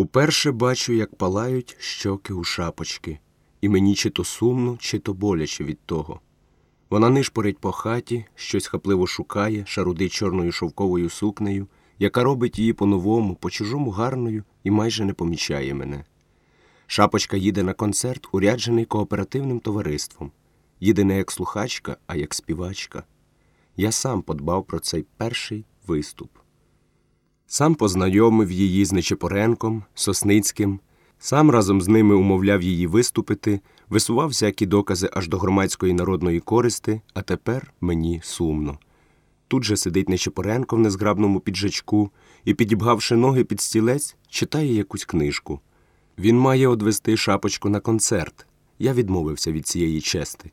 Уперше бачу, як палають щоки у шапочки, і мені чи то сумно, чи то боляче від того. Вона нишпорить по хаті, щось хапливо шукає, шарудить чорною шовковою сукнею, яка робить її по-новому, по-чужому гарною і майже не помічає мене. Шапочка їде на концерт, уряджений кооперативним товариством. Їде не як слухачка, а як співачка. Я сам подбав про цей перший виступ. Сам познайомив її з Нечепоренком, Сосницьким, сам разом з ними умовляв її виступити, висував всякі докази аж до громадської народної користи, а тепер мені сумно. Тут же сидить Нечепоренко в незграбному піджачку і, підібгавши ноги під стілець, читає якусь книжку. Він має одвести шапочку на концерт. Я відмовився від цієї чести.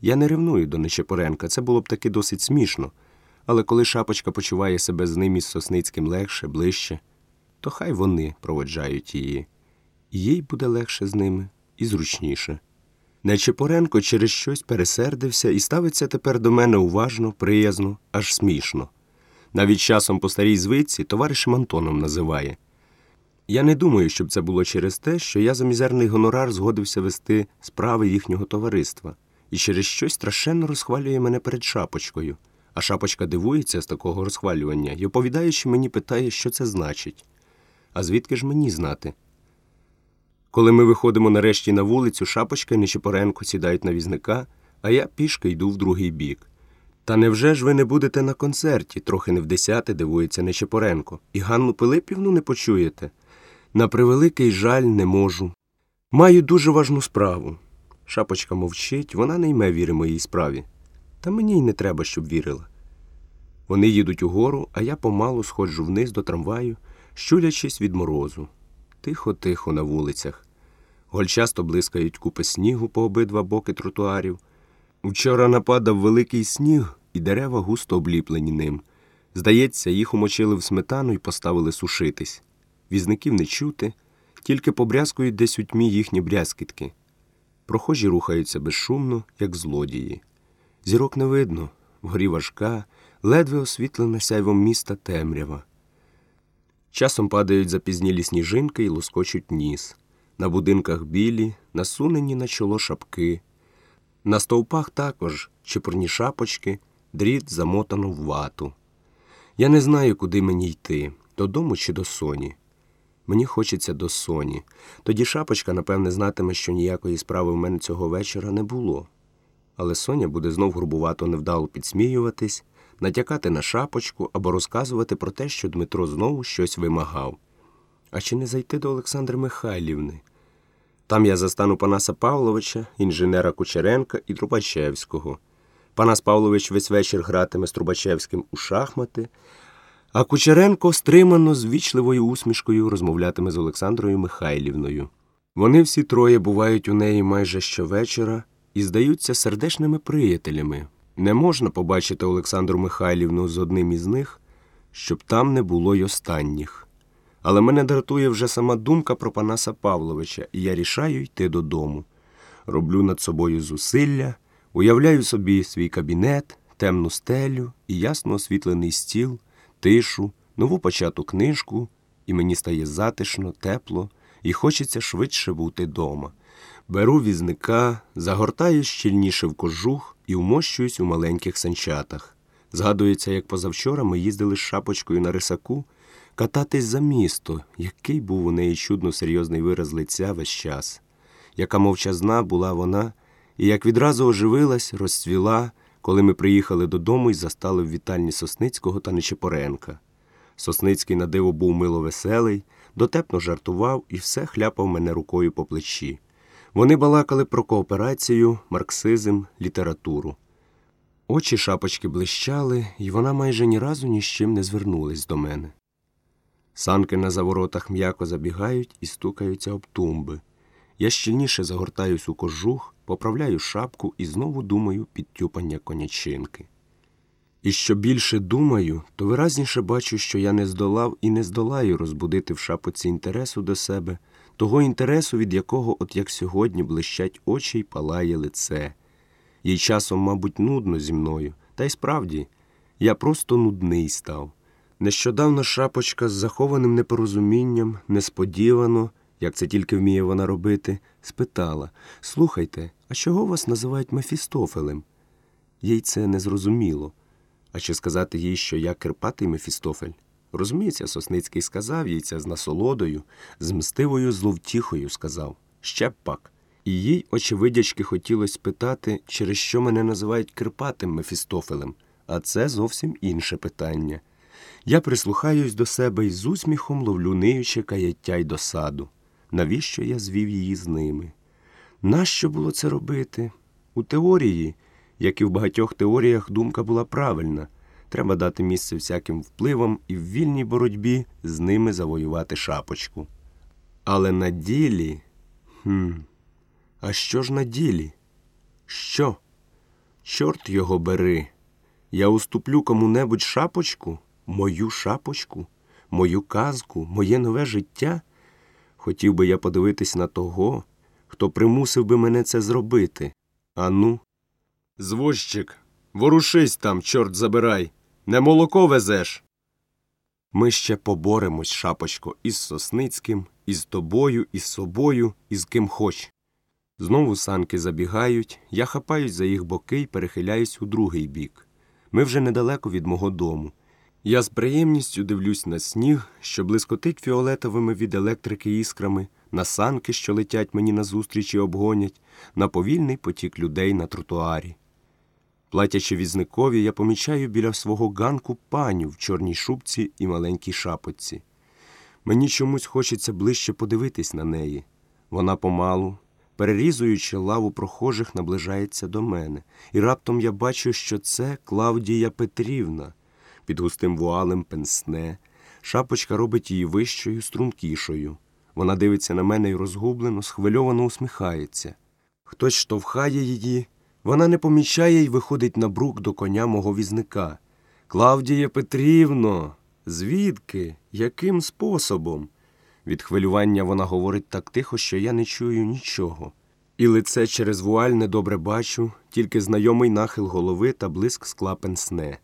Я не ревную до Нечепоренка, це було б таки досить смішно. Але коли шапочка почуває себе з ним із Сосницьким легше, ближче, то хай вони проводжають її. І їй буде легше з ними і зручніше. Нечепоренко через щось пересердився і ставиться тепер до мене уважно, приязно, аж смішно. Навіть часом по старій звичці товаришем Антоном називає. Я не думаю, щоб це було через те, що я за мізерний гонорар згодився вести справи їхнього товариства, і через щось страшенно розхвалює мене перед шапочкою. А шапочка дивується з такого розхвалювання і оповідаючи мені, питає, що це значить. А звідки ж мені знати? Коли ми виходимо нарешті на вулицю, шапочка і Нечипоренко сідають на візника, а я пішки йду в другий бік. Та невже ж ви не будете на концерті, трохи не в десяте дивується Нечипоренко, і Ганну Пилипівну не почуєте? На превеликий жаль не можу. Маю дуже важну справу. Шапочка мовчить, вона не йме віри моїй справі. Та мені й не треба, щоб вірила. Вони їдуть угору, а я помалу сходжу вниз до трамваю, щулячись від морозу. Тихо-тихо на вулицях. Гольчасто блискають купи снігу по обидва боки тротуарів. Вчора нападав великий сніг, і дерева густо обліплені ним. Здається, їх умочили в сметану і поставили сушитись. Візників не чути, тільки побрязкують десь у тьмі їхні брязкітки. Прохожі рухаються безшумно, як злодії. Зірок не видно, вгорі важка, ледве освітлена сяйвом міста темрява. Часом падають запізнілі сніжинки і лоскочуть ніс. На будинках білі, насунені на чоло шапки. На стовпах також чепурні шапочки, дріт замотано в вату. Я не знаю, куди мені йти додому чи до соні. Мені хочеться до соні. Тоді шапочка, напевне, знатиме, що ніякої справи в мене цього вечора не було. Але Соня буде знов грубувато невдало підсміюватись, натякати на шапочку або розказувати про те, що Дмитро знову щось вимагав. А чи не зайти до Олександри Михайлівни? Там я застану Панаса Павловича, інженера Кучеренка і Трубачевського. Панас Павлович весь вечір гратиме з Трубачевським у шахмати, а Кучеренко стримано з вічливою усмішкою розмовлятиме з Олександрою Михайлівною. Вони всі троє бувають у неї майже щовечора і здаються сердечними приятелями. Не можна побачити Олександру Михайлівну з одним із них, щоб там не було й останніх. Але мене дратує вже сама думка про Панаса Павловича, і я рішаю йти додому. Роблю над собою зусилля, уявляю собі свій кабінет, темну стелю і ясно освітлений стіл, тишу, нову почату книжку, і мені стає затишно, тепло, і хочеться швидше бути дома. Беру візника, загортаю щільніше в кожух і вмощуюсь у маленьких санчатах. Згадується, як позавчора ми їздили з шапочкою на рисаку кататись за місто, який був у неї чудно серйозний вираз лиця весь час, яка мовчазна була вона, і як відразу оживилась, розцвіла, коли ми приїхали додому і застали в вітальні Сосницького та Нечепоренка. Сосницький на диво був мило веселий, дотепно жартував і все хляпав мене рукою по плечі. Вони балакали про кооперацію, марксизм, літературу. Очі шапочки блищали, і вона майже ні разу ні з чим не звернулась до мене. Санки на заворотах м'яко забігають і стукаються об тумби. Я щільніше загортаюсь у кожух, поправляю шапку і знову думаю підтюпання конячинки. І що більше думаю, то виразніше бачу, що я не здолав і не здолаю розбудити в шапоці інтересу до себе, того інтересу, від якого, от як сьогодні, блищать очі й палає лице. Їй часом, мабуть, нудно зі мною, та й справді, я просто нудний став. Нещодавно шапочка з захованим непорозумінням, несподівано, як це тільки вміє вона робити, спитала Слухайте, а чого вас називають Мефістофелем? Їй це не зрозуміло. А чи сказати їй, що я Кирпатий Мефістофель? Розуміється, Сосницький сказав їй це з насолодою, з мстивою зловтіхою сказав ще б пак. І їй, очевидячки, хотілося спитати, через що мене називають Кирпатим Мефістофелем, а це зовсім інше питання. Я прислухаюсь до себе і з усміхом ловлю ниюче каяття й досаду. Навіщо я звів її з ними? Нащо було це робити? У теорії, як і в багатьох теоріях, думка була правильна. Треба дати місце всяким впливам і в вільній боротьбі з ними завоювати шапочку. Але на ділі. Хм, а що ж на ділі? Що? Чорт його бери. Я уступлю кому-небудь шапочку, мою шапочку, мою казку, моє нове життя. Хотів би я подивитись на того, хто примусив би мене це зробити. Ану. Звозчик, ворушись там, чорт забирай, не молоко везеш. Ми ще поборемось, шапочко, із Сосницьким, із тобою, із собою, із ким хоч. Знову санки забігають, я хапаюсь за їх боки і перехиляюсь у другий бік. Ми вже недалеко від мого дому. Я з приємністю дивлюсь на сніг, що блискотить фіолетовими від електрики іскрами, на санки, що летять мені назустріч і обгонять, на повільний потік людей на тротуарі. Платячи візникові, я помічаю біля свого ганку паню в чорній шубці і маленькій шапочці. Мені чомусь хочеться ближче подивитись на неї. Вона помалу, перерізуючи лаву прохожих, наближається до мене, і раптом я бачу, що це Клавдія Петрівна. Під густим вуалем пенсне, шапочка робить її вищою, стрункішою. Вона дивиться на мене і розгублено, схвильовано усміхається. Хтось штовхає її, вона не помічає й виходить на брук до коня мого візника. Клавдія Петрівно, звідки? Яким способом? Від хвилювання вона говорить так тихо, що я не чую нічого. І лице через вуаль недобре бачу, тільки знайомий нахил голови та блиск скла пенсне.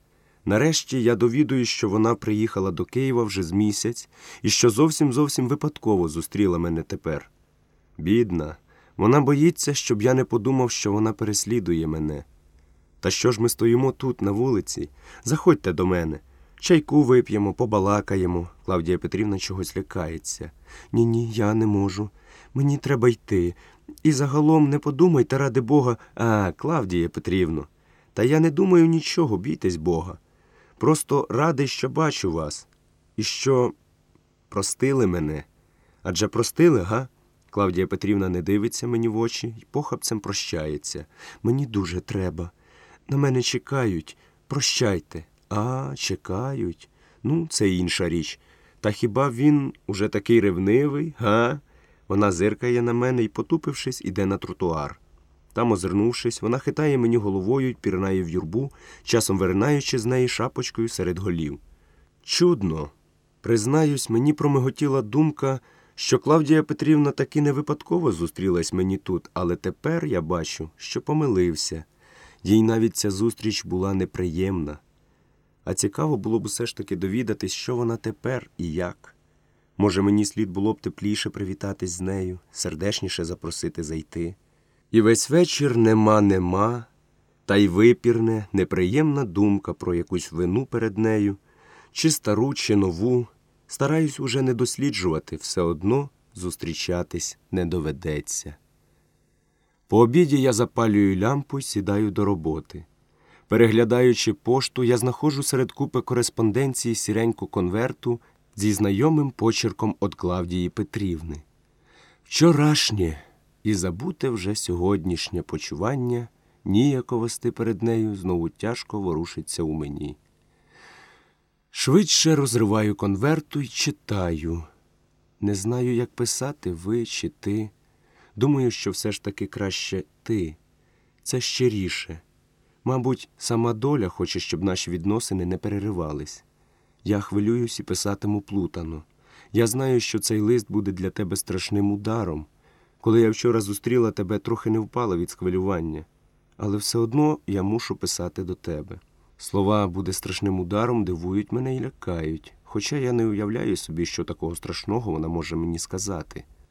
Нарешті я довідую, що вона приїхала до Києва вже з місяць і що зовсім зовсім випадково зустріла мене тепер. Бідна, вона боїться, щоб я не подумав, що вона переслідує мене. Та що ж ми стоїмо тут, на вулиці? Заходьте до мене. Чайку вип'ємо, побалакаємо. Клавдія Петрівна чогось лякається. Ні, ні, я не можу. Мені треба йти. І загалом не подумайте, ради Бога, а, Клавдія Петрівно. Та я не думаю нічого, бійтесь Бога. Просто радий, що бачу вас, і що простили мене. Адже простили, га? Клавдія Петрівна не дивиться мені в очі і похапцем прощається. Мені дуже треба. На мене чекають. Прощайте. А, чекають. Ну, це інша річ. Та хіба він уже такий ревнивий, га? Вона зиркає на мене і, потупившись, іде на тротуар. Там, озирнувшись, вона хитає мені головою й пірнає в юрбу, часом виринаючи з неї шапочкою серед голів. Чудно. Признаюсь, мені промиготіла думка, що Клавдія Петрівна таки не випадково зустрілась мені тут, але тепер я бачу, що помилився. Їй навіть ця зустріч була неприємна. А цікаво було б усе ж таки довідатись, що вона тепер і як. Може, мені слід було б тепліше привітатись з нею, сердешніше запросити зайти. І весь вечір нема, нема, та й випірне, неприємна думка про якусь вину перед нею, чи стару, чи нову. Стараюсь уже не досліджувати, все одно зустрічатись не доведеться. По обіді я запалюю лямпу й сідаю до роботи. Переглядаючи пошту, я знаходжу серед купи кореспонденції сіреньку конверту зі знайомим почерком від Клавдії Петрівни. Вчорашнє і забуте вже сьогоднішнє почування, ніяковости перед нею знову тяжко ворушиться у мені. Швидше розриваю конверту і читаю. Не знаю, як писати ви чи ти. Думаю, що все ж таки краще ти. Це щиріше. Мабуть, сама доля хоче, щоб наші відносини не переривались. Я хвилююсь і писатиму плутано. Я знаю, що цей лист буде для тебе страшним ударом. Коли я вчора зустріла тебе, трохи не впала від схвилювання, але все одно я мушу писати до тебе. Слова буде страшним ударом, дивують мене і лякають, хоча я не уявляю собі, що такого страшного вона може мені сказати.